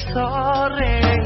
sorry